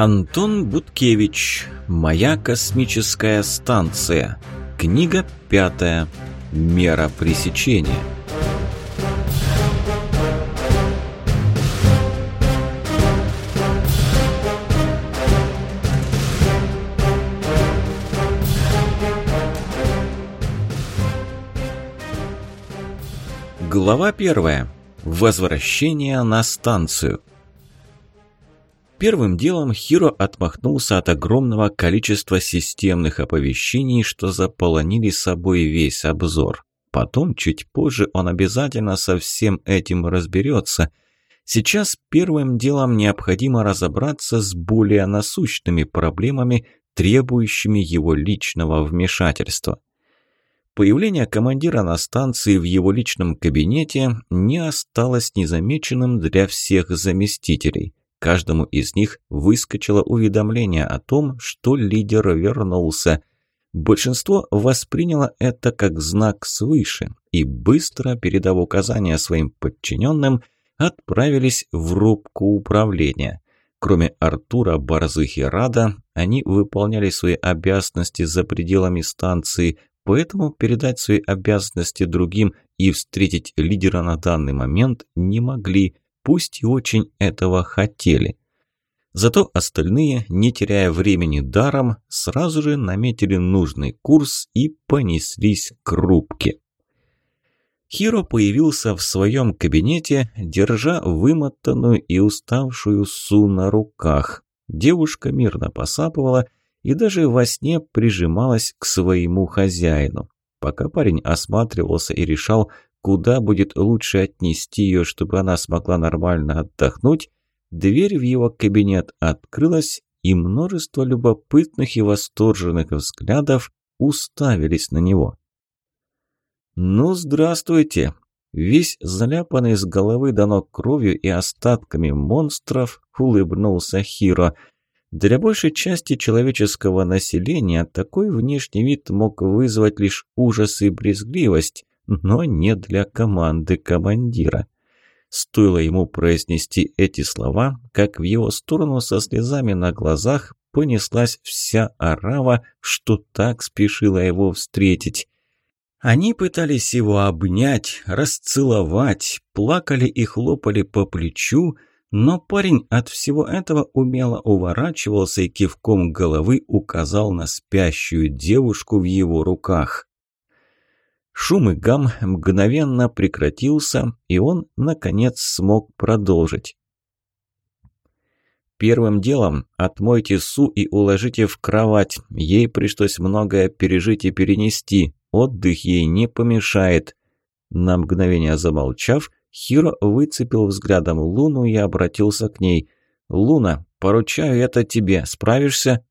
Антон Буткевич. Моя космическая станция. Книга пятая. Мера пресечения. Глава первая. Возвращение на станцию. Первым делом Хиро отмахнулся от огромного количества системных оповещений, что заполонили собой весь обзор. Потом, чуть позже, он обязательно со всем этим разберется. Сейчас первым делом необходимо разобраться с более насущными проблемами, требующими его личного вмешательства. Появление командира на станции в его личном кабинете не осталось незамеченным для всех заместителей. Каждому из них выскочило уведомление о том, что лидер вернулся. Большинство восприняло это как знак свыше и быстро, передав указания своим подчиненным, отправились в рубку управления. Кроме Артура, Барзых и Рада, они выполняли свои обязанности за пределами станции, поэтому передать свои обязанности другим и встретить лидера на данный момент не могли – пусть и очень этого хотели. Зато остальные, не теряя времени даром, сразу же наметили нужный курс и понеслись к рубке. Хиро появился в своем кабинете, держа вымотанную и уставшую Су на руках. Девушка мирно посапывала и даже во сне прижималась к своему хозяину. Пока парень осматривался и решал, куда будет лучше отнести ее, чтобы она смогла нормально отдохнуть, дверь в его кабинет открылась, и множество любопытных и восторженных взглядов уставились на него. «Ну, здравствуйте!» Весь заляпанный с головы до ног кровью и остатками монстров улыбнулся Хиро. Для большей части человеческого населения такой внешний вид мог вызвать лишь ужас и брезгливость, но не для команды командира. Стоило ему произнести эти слова, как в его сторону со слезами на глазах понеслась вся орава, что так спешила его встретить. Они пытались его обнять, расцеловать, плакали и хлопали по плечу, но парень от всего этого умело уворачивался и кивком головы указал на спящую девушку в его руках. Шум и гам мгновенно прекратился, и он, наконец, смог продолжить. Первым делом отмойте Су и уложите в кровать. Ей пришлось многое пережить и перенести. Отдых ей не помешает. На мгновение замолчав, Хиро выцепил взглядом Луну и обратился к ней. «Луна, поручаю это тебе. Справишься?»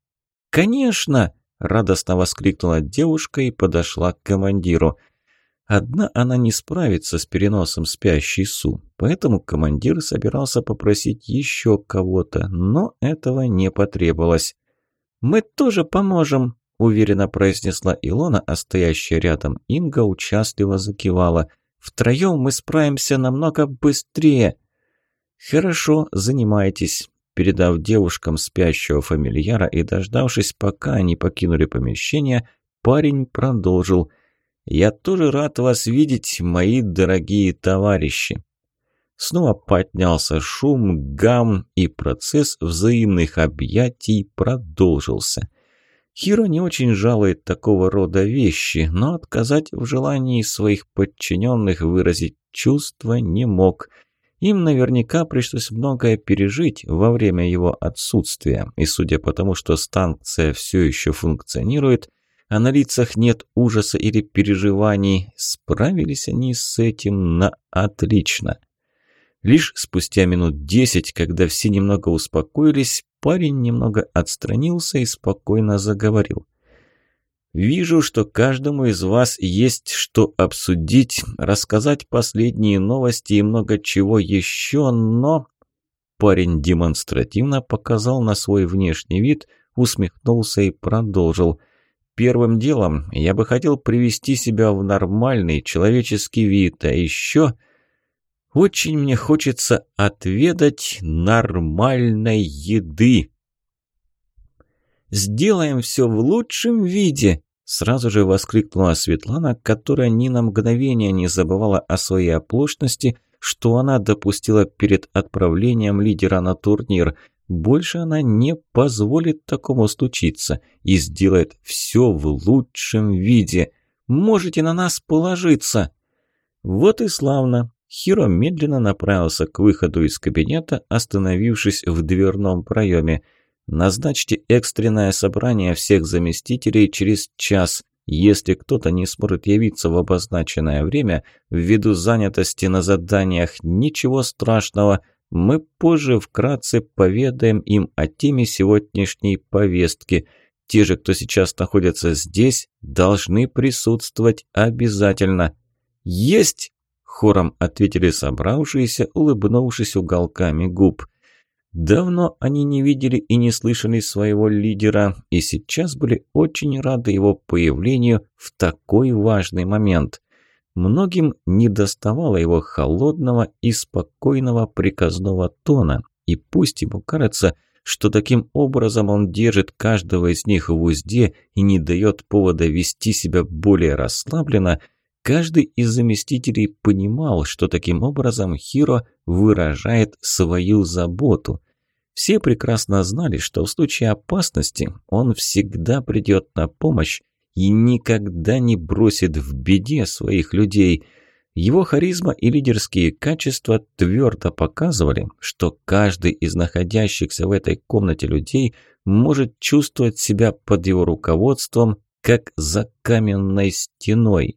«Конечно!» – радостно воскликнула девушка и подошла к командиру. Одна она не справится с переносом спящей Су, поэтому командир собирался попросить еще кого-то, но этого не потребовалось. «Мы тоже поможем», – уверенно произнесла Илона, а стоящая рядом Инга участливо закивала. «Втроем мы справимся намного быстрее». «Хорошо, занимайтесь». Передав девушкам спящего фамильяра и дождавшись, пока они покинули помещение, парень продолжил – «Я тоже рад вас видеть, мои дорогие товарищи!» Снова поднялся шум, гам, и процесс взаимных объятий продолжился. Хиро не очень жалует такого рода вещи, но отказать в желании своих подчиненных выразить чувства не мог. Им наверняка пришлось многое пережить во время его отсутствия, и судя по тому, что станция все еще функционирует, а на лицах нет ужаса или переживаний, справились они с этим на отлично. Лишь спустя минут десять, когда все немного успокоились, парень немного отстранился и спокойно заговорил. «Вижу, что каждому из вас есть что обсудить, рассказать последние новости и много чего еще, но...» Парень демонстративно показал на свой внешний вид, усмехнулся и продолжил. Первым делом я бы хотел привести себя в нормальный человеческий вид, а еще очень мне хочется отведать нормальной еды. Сделаем все в лучшем виде!» Сразу же воскликнула Светлана, которая ни на мгновение не забывала о своей оплошности, что она допустила перед отправлением лидера на турнир. Больше она не позволит такому случиться и сделает все в лучшем виде. Можете на нас положиться. Вот и славно. Хиро медленно направился к выходу из кабинета, остановившись в дверном проеме. «Назначьте экстренное собрание всех заместителей через час. Если кто-то не сможет явиться в обозначенное время, ввиду занятости на заданиях, ничего страшного, мы позже вкратце поведаем им о теме сегодняшней повестки. Те же, кто сейчас находится здесь, должны присутствовать обязательно». «Есть!» Хором ответили собравшиеся, улыбнувшись уголками губ. Давно они не видели и не слышали своего лидера, и сейчас были очень рады его появлению в такой важный момент. Многим недоставало его холодного и спокойного приказного тона, и пусть ему кажется, что таким образом он держит каждого из них в узде и не дает повода вести себя более расслабленно – Каждый из заместителей понимал, что таким образом Хиро выражает свою заботу. Все прекрасно знали, что в случае опасности он всегда придет на помощь и никогда не бросит в беде своих людей. Его харизма и лидерские качества твердо показывали, что каждый из находящихся в этой комнате людей может чувствовать себя под его руководством, как за каменной стеной.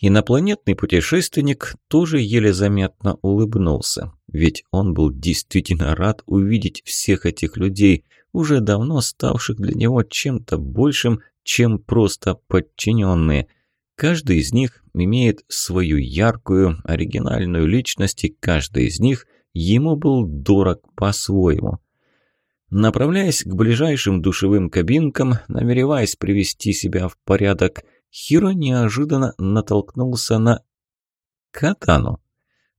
Инопланетный путешественник тоже еле заметно улыбнулся, ведь он был действительно рад увидеть всех этих людей, уже давно ставших для него чем-то большим, чем просто подчиненные. Каждый из них имеет свою яркую, оригинальную личность, и каждый из них ему был дорог по-своему. Направляясь к ближайшим душевым кабинкам, намереваясь привести себя в порядок – Хиро неожиданно натолкнулся на Катану.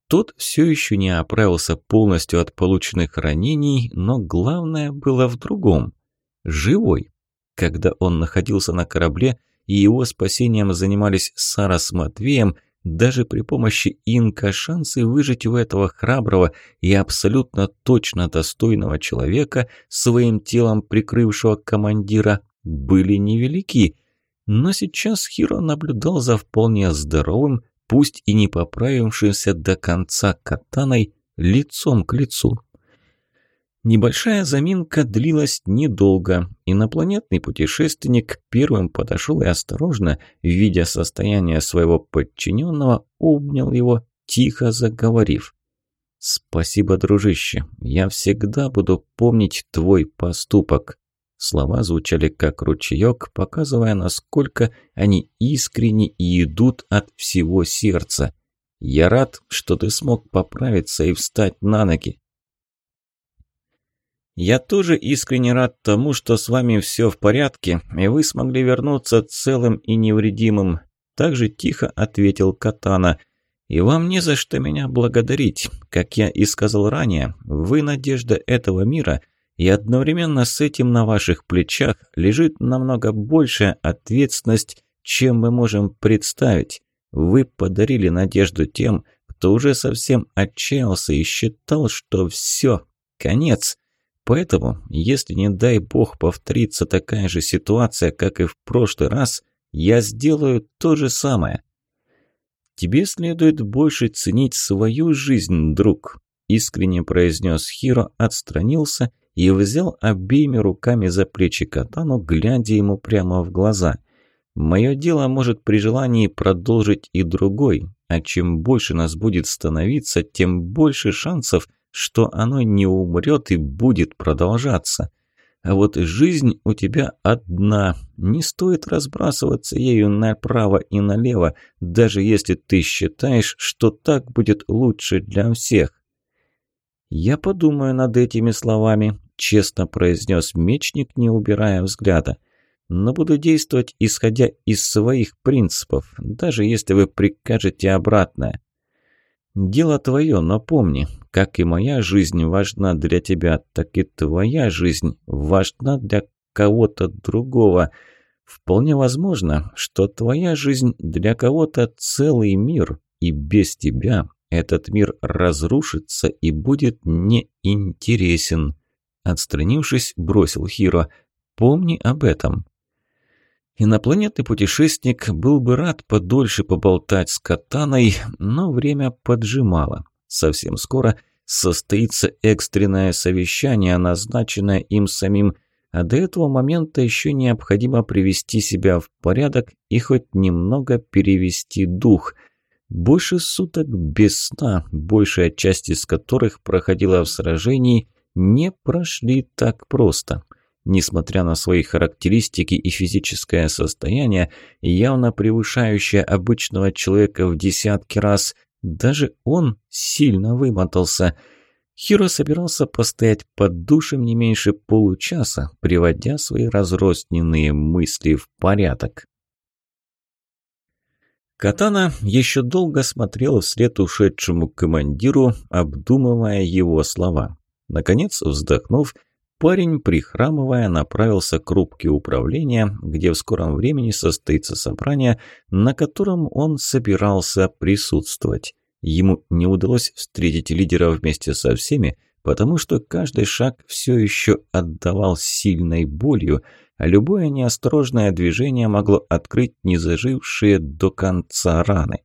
Тот все еще не оправился полностью от полученных ранений, но главное было в другом. Живой. Когда он находился на корабле и его спасением занимались Сара с Матвеем, даже при помощи инка шансы выжить у этого храброго и абсолютно точно достойного человека, своим телом прикрывшего командира, были невелики – но сейчас Хиро наблюдал за вполне здоровым, пусть и не поправившимся до конца катаной, лицом к лицу. Небольшая заминка длилась недолго. Инопланетный путешественник первым подошел и осторожно, видя состояние своего подчиненного, обнял его, тихо заговорив. «Спасибо, дружище, я всегда буду помнить твой поступок. Слова звучали как ручеек, показывая, насколько они искренни и идут от всего сердца. «Я рад, что ты смог поправиться и встать на ноги». «Я тоже искренне рад тому, что с вами все в порядке, и вы смогли вернуться целым и невредимым», – также тихо ответил Катана. «И вам не за что меня благодарить. Как я и сказал ранее, вы надежда этого мира – и одновременно с этим на ваших плечах лежит намного большая ответственность, чем мы можем представить. Вы подарили надежду тем, кто уже совсем отчаялся и считал, что все, конец. Поэтому, если не дай бог повторится такая же ситуация, как и в прошлый раз, я сделаю то же самое. Тебе следует больше ценить свою жизнь, друг, искренне произнес Хиро, отстранился и взял обеими руками за плечи катану, глядя ему прямо в глаза. «Мое дело может при желании продолжить и другой, а чем больше нас будет становиться, тем больше шансов, что оно не умрет и будет продолжаться. А вот жизнь у тебя одна, не стоит разбрасываться ею направо и налево, даже если ты считаешь, что так будет лучше для всех». «Я подумаю над этими словами», честно произнес мечник, не убирая взгляда. «Но буду действовать, исходя из своих принципов, даже если вы прикажете обратное». Дело твое, но помни, как и моя жизнь важна для тебя, так и твоя жизнь важна для кого-то другого. Вполне возможно, что твоя жизнь для кого-то целый мир, и без тебя этот мир разрушится и будет неинтересен. Отстранившись, бросил Хиро. Помни об этом. Инопланетный путешественник был бы рад подольше поболтать с Катаной, но время поджимало. Совсем скоро состоится экстренное совещание, назначенное им самим, а до этого момента еще необходимо привести себя в порядок и хоть немного перевести дух. Больше суток без сна, большая часть из которых проходила в сражении, не прошли так просто – Несмотря на свои характеристики и физическое состояние, явно превышающее обычного человека в десятки раз, даже он сильно вымотался. Хиро собирался постоять под душем не меньше получаса, приводя свои разрозненные мысли в порядок. Катана еще долго смотрел вслед ушедшему командиру, обдумывая его слова. Наконец, вздохнув, Парень, прихрамывая, направился к рубке управления, где в скором времени состоится собрание, на котором он собирался присутствовать. Ему не удалось встретить лидера вместе со всеми, потому что каждый шаг все еще отдавал сильной болью, а любое неосторожное движение могло открыть незажившие до конца раны.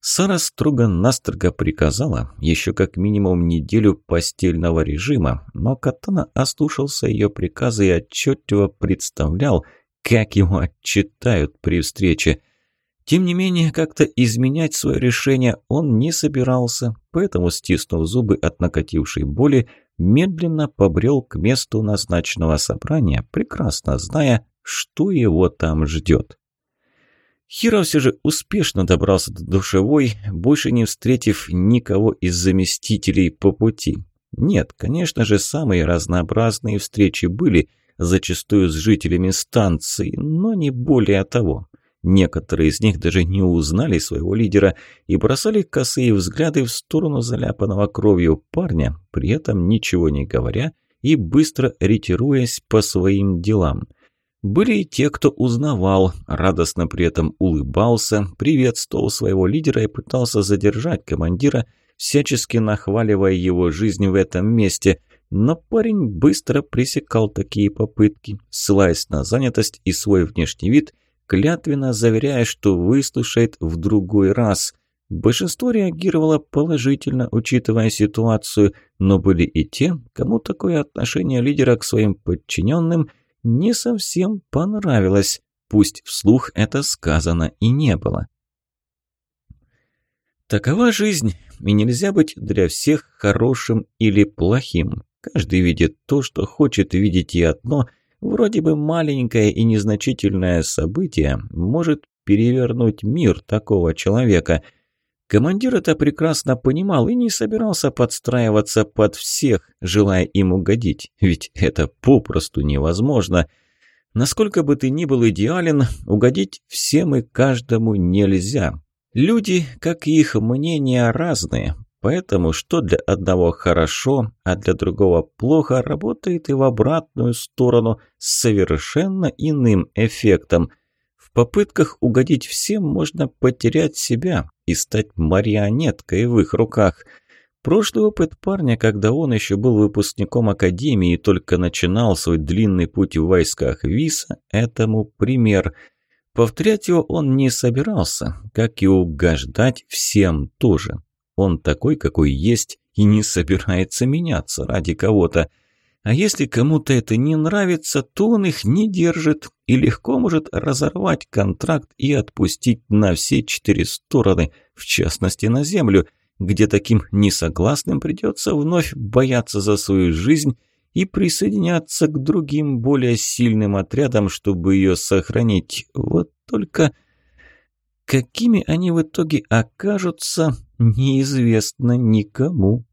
Сара строго-настрого приказала еще как минимум неделю постельного режима, но Катана ослушался ее приказа и отчетливо представлял, как его отчитают при встрече. Тем не менее, как-то изменять свое решение он не собирался, поэтому, стиснув зубы от накатившей боли, медленно побрел к месту назначенного собрания, прекрасно зная, что его там ждет. Хиро все же успешно добрался до душевой, больше не встретив никого из заместителей по пути. Нет, конечно же, самые разнообразные встречи были, зачастую с жителями станции, но не более того. Некоторые из них даже не узнали своего лидера и бросали косые взгляды в сторону заляпанного кровью парня, при этом ничего не говоря и быстро ретируясь по своим делам – были и те, кто узнавал, радостно при этом улыбался, приветствовал своего лидера и пытался задержать командира, всячески нахваливая его жизнь в этом месте. Но парень быстро пресекал такие попытки, ссылаясь на занятость и свой внешний вид, клятвенно заверяя, что выслушает в другой раз. Большинство реагировало положительно, учитывая ситуацию, но были и те, кому такое отношение лидера к своим подчиненным – не совсем понравилось, пусть вслух это сказано и не было. Такова жизнь, и нельзя быть для всех хорошим или плохим. Каждый видит то, что хочет видеть, и одно, вроде бы маленькое и незначительное событие, может перевернуть мир такого человека – Командир это прекрасно понимал и не собирался подстраиваться под всех, желая им угодить, ведь это попросту невозможно. Насколько бы ты ни был идеален, угодить всем и каждому нельзя. Люди, как и их мнения, разные, поэтому что для одного хорошо, а для другого плохо, работает и в обратную сторону с совершенно иным эффектом. В попытках угодить всем можно потерять себя, и стать марионеткой в их руках. Прошлый опыт парня, когда он еще был выпускником академии и только начинал свой длинный путь в войсках Виса, этому пример. Повторять его он не собирался, как и угождать всем тоже. Он такой, какой есть, и не собирается меняться ради кого-то. А если кому-то это не нравится, то он их не держит и легко может разорвать контракт и отпустить на все четыре стороны, в частности на землю, где таким несогласным придется вновь бояться за свою жизнь и присоединяться к другим более сильным отрядам, чтобы ее сохранить. Вот только какими они в итоге окажутся, неизвестно никому.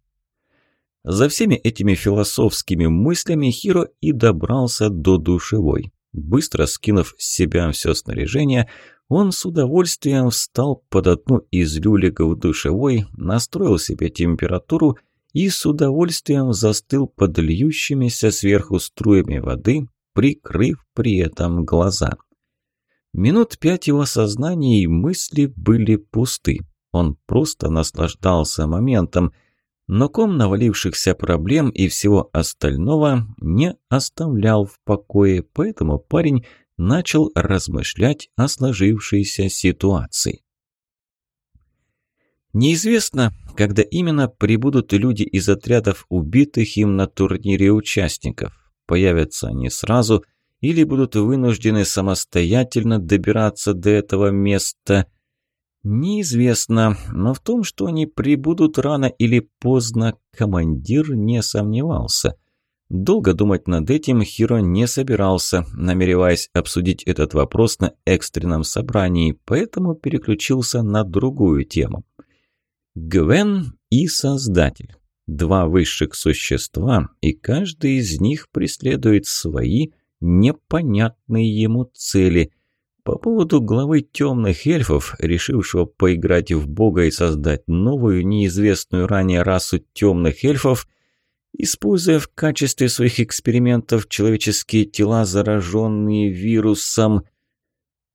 За всеми этими философскими мыслями Хиро и добрался до душевой. Быстро скинув с себя все снаряжение, он с удовольствием встал под одну из люлек в душевой, настроил себе температуру и с удовольствием застыл под льющимися сверху струями воды, прикрыв при этом глаза. Минут пять его сознание и мысли были пусты. Он просто наслаждался моментом, но ком навалившихся проблем и всего остального не оставлял в покое, поэтому парень начал размышлять о сложившейся ситуации. Неизвестно, когда именно прибудут люди из отрядов убитых им на турнире участников. Появятся они сразу или будут вынуждены самостоятельно добираться до этого места. Неизвестно, но в том, что они прибудут рано или поздно, командир не сомневался. Долго думать над этим Хиро не собирался, намереваясь обсудить этот вопрос на экстренном собрании, поэтому переключился на другую тему. Гвен и Создатель. Два высших существа, и каждый из них преследует свои непонятные ему цели. По поводу главы темных эльфов, решившего поиграть в бога и создать новую, неизвестную ранее расу темных эльфов, используя в качестве своих экспериментов человеческие тела, зараженные вирусом.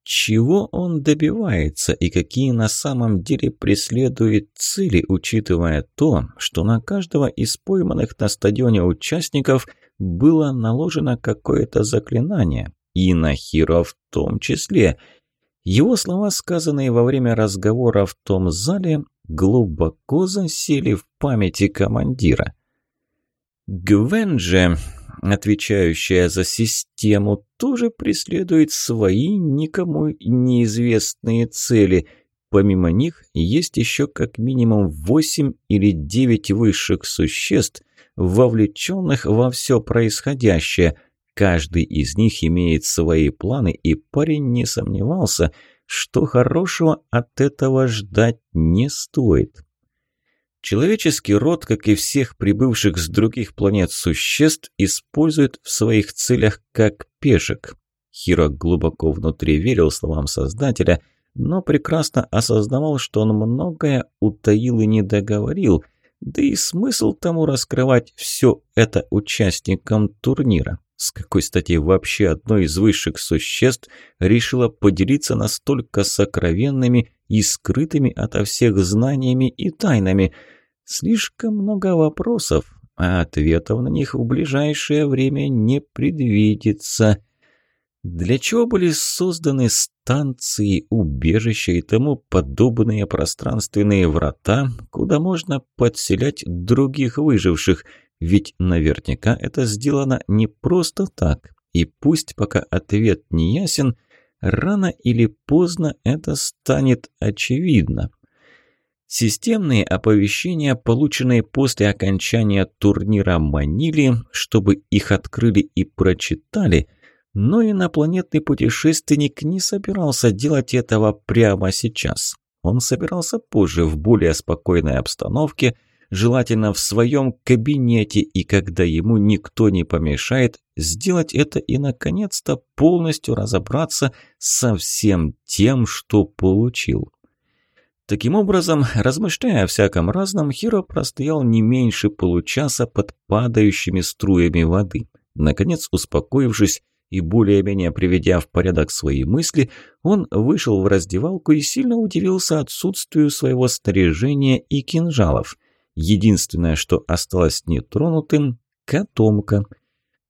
Чего он добивается и какие на самом деле преследует цели, учитывая то, что на каждого из пойманных на стадионе участников было наложено какое-то заклинание, и на Хиро в том числе. Его слова, сказанные во время разговора в том зале, глубоко засели в памяти командира. Гвен же отвечающая за систему, тоже преследует свои никому неизвестные цели. Помимо них есть еще как минимум восемь или девять высших существ, вовлеченных во все происходящее. Каждый из них имеет свои планы, и парень не сомневался, что хорошего от этого ждать не стоит. Человеческий род, как и всех прибывших с других планет существ, использует в своих целях как пешек. Хиро глубоко внутри верил словам Создателя, но прекрасно осознавал, что он многое утаил и не договорил, да и смысл тому раскрывать все это участникам турнира. С какой стати вообще одно из высших существ решило поделиться настолько сокровенными и скрытыми ото всех знаниями и тайнами? Слишком много вопросов, а ответов на них в ближайшее время не предвидится. Для чего были созданы станции, убежища и тому подобные пространственные врата, куда можно подселять других выживших – ведь наверняка это сделано не просто так. И пусть пока ответ не ясен, рано или поздно это станет очевидно. Системные оповещения, полученные после окончания турнира, манили, чтобы их открыли и прочитали, но инопланетный путешественник не собирался делать этого прямо сейчас. Он собирался позже, в более спокойной обстановке – желательно в своем кабинете, и когда ему никто не помешает, сделать это и, наконец-то, полностью разобраться со всем тем, что получил. Таким образом, размышляя о всяком разном, Хиро простоял не меньше получаса под падающими струями воды. Наконец, успокоившись и более-менее приведя в порядок свои мысли, он вышел в раздевалку и сильно удивился отсутствию своего снаряжения и кинжалов – Единственное, что осталось нетронутым – котомка.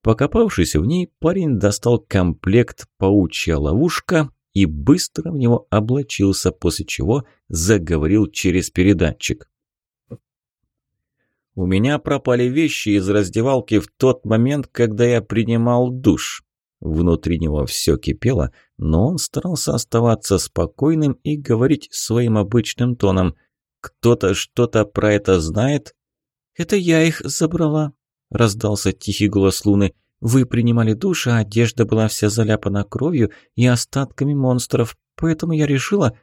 Покопавшись в ней, парень достал комплект «Паучья ловушка» и быстро в него облачился, после чего заговорил через передатчик. «У меня пропали вещи из раздевалки в тот момент, когда я принимал душ». Внутри него все кипело, но он старался оставаться спокойным и говорить своим обычным тоном – кто-то что-то про это знает? Это я их забрала, раздался тихий голос Луны. Вы принимали душ, а одежда была вся заляпана кровью и остатками монстров, поэтому я решила...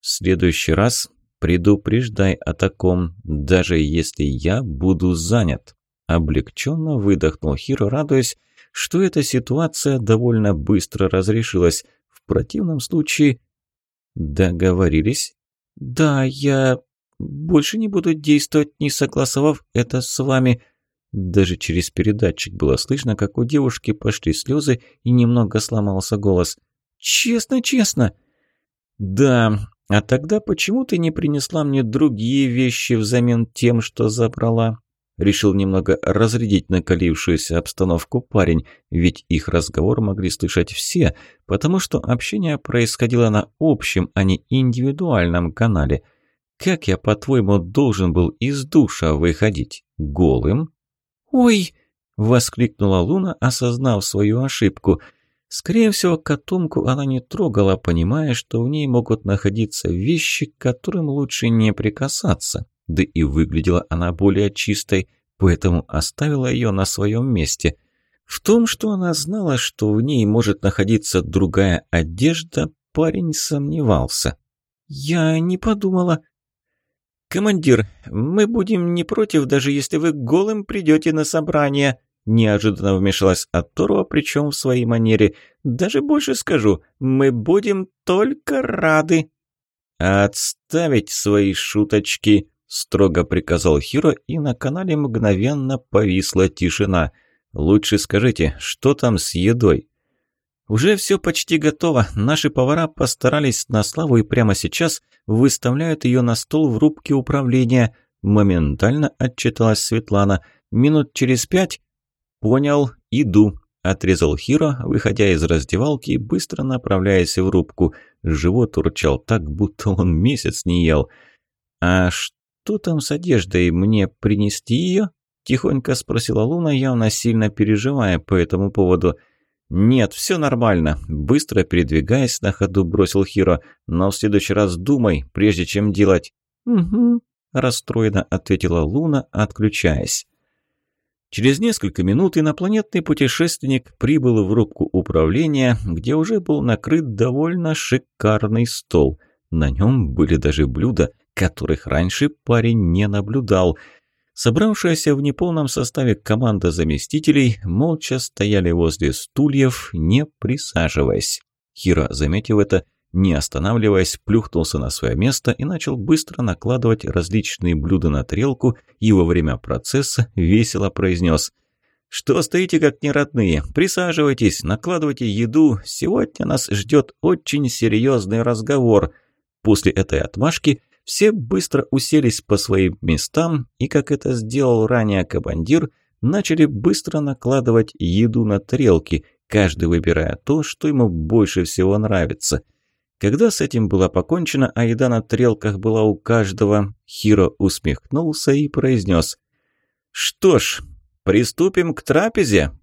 В следующий раз предупреждай о таком, даже если я буду занят. Облегченно выдохнул Хиро, радуясь, что эта ситуация довольно быстро разрешилась. В противном случае Договорились? Да, я больше не буду действовать, не согласовав это с вами. Даже через передатчик было слышно, как у девушки пошли слезы и немного сломался голос. «Честно, честно!» «Да, а тогда почему ты не принесла мне другие вещи взамен тем, что забрала?» Решил немного разрядить накалившуюся обстановку парень, ведь их разговор могли слышать все, потому что общение происходило на общем, а не индивидуальном канале. Как я, по-твоему, должен был из душа выходить? Голым? «Ой!» – воскликнула Луна, осознав свою ошибку. Скорее всего, котомку она не трогала, понимая, что в ней могут находиться вещи, к которым лучше не прикасаться да и выглядела она более чистой, поэтому оставила ее на своем месте. В том, что она знала, что в ней может находиться другая одежда, парень сомневался. «Я не подумала». «Командир, мы будем не против, даже если вы голым придете на собрание», Неожиданно вмешалась Аторва, причем в своей манере. «Даже больше скажу, мы будем только рады». «Отставить свои шуточки!» строго приказал Хиро, и на канале мгновенно повисла тишина. «Лучше скажите, что там с едой?» «Уже все почти готово. Наши повара постарались на славу и прямо сейчас выставляют ее на стол в рубке управления». Моментально отчиталась Светлана. «Минут через пять?» «Понял, иду», – отрезал Хиро, выходя из раздевалки и быстро направляясь в рубку. Живот урчал так, будто он месяц не ел. «А что?» там с одеждой? Мне принести ее?» – тихонько спросила Луна, явно сильно переживая по этому поводу. «Нет, все нормально», – быстро передвигаясь на ходу бросил Хиро. «Но в следующий раз думай, прежде чем делать». «Угу», – расстроенно ответила Луна, отключаясь. Через несколько минут инопланетный путешественник прибыл в рубку управления, где уже был накрыт довольно шикарный стол. На нем были даже блюда, которых раньше парень не наблюдал. Собравшаяся в неполном составе команда заместителей молча стояли возле стульев, не присаживаясь. Хира, заметив это, не останавливаясь, плюхнулся на свое место и начал быстро накладывать различные блюда на тарелку и во время процесса весело произнес «Что стоите как неродные? Присаживайтесь, накладывайте еду. Сегодня нас ждет очень серьезный разговор». После этой отмашки все быстро уселись по своим местам и, как это сделал ранее командир, начали быстро накладывать еду на тарелки, каждый выбирая то, что ему больше всего нравится. Когда с этим было покончено, а еда на тарелках была у каждого, Хиро усмехнулся и произнес «Что ж, приступим к трапезе!»